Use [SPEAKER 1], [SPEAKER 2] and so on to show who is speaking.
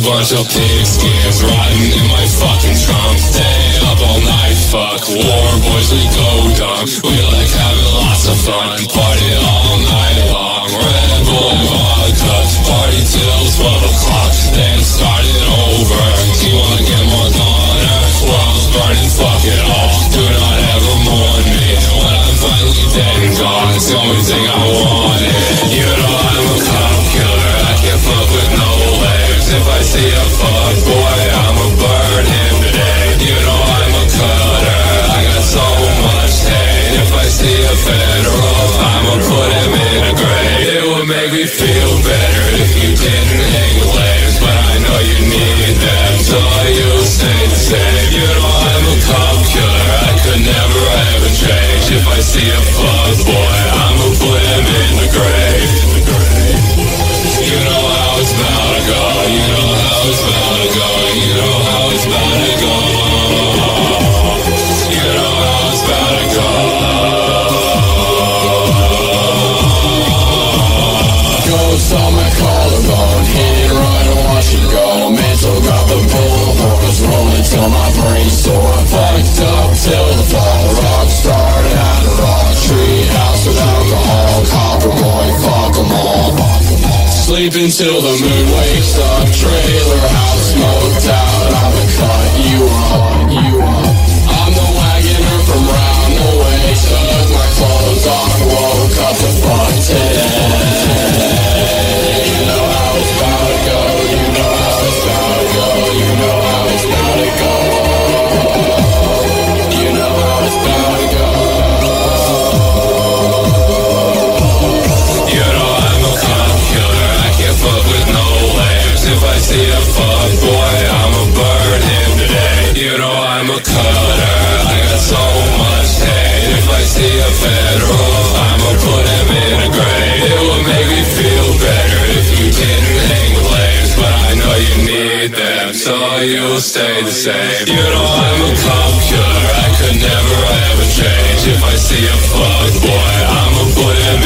[SPEAKER 1] a bunch of pig skins rotting in my fucking trunk. Stay up all night, fuck. War boys, we go dumb. We like having lots of fun. Party all night long. Red. Party till 12 o'clock. Then I wanted. You know I'm a cop killer. I can't fuck with no. If I see a fuck boy, I'ma burn him today. You know I'm a cutter. I got so much hate. If I see a federal, I'ma put him in a grave. It would make me feel better if you didn't hang
[SPEAKER 2] On my collarbone, hit watch it go. Got the rolling till my sore. Fucked up till the a rock. Copper boy, all. Sleeping till the moon wakes up. Trailer house smoked out. I'm the cut you up, you up. you'll stay the same. You know
[SPEAKER 1] I'm a cop I could never ever change. If I see a fuck boy, I'm a bullet.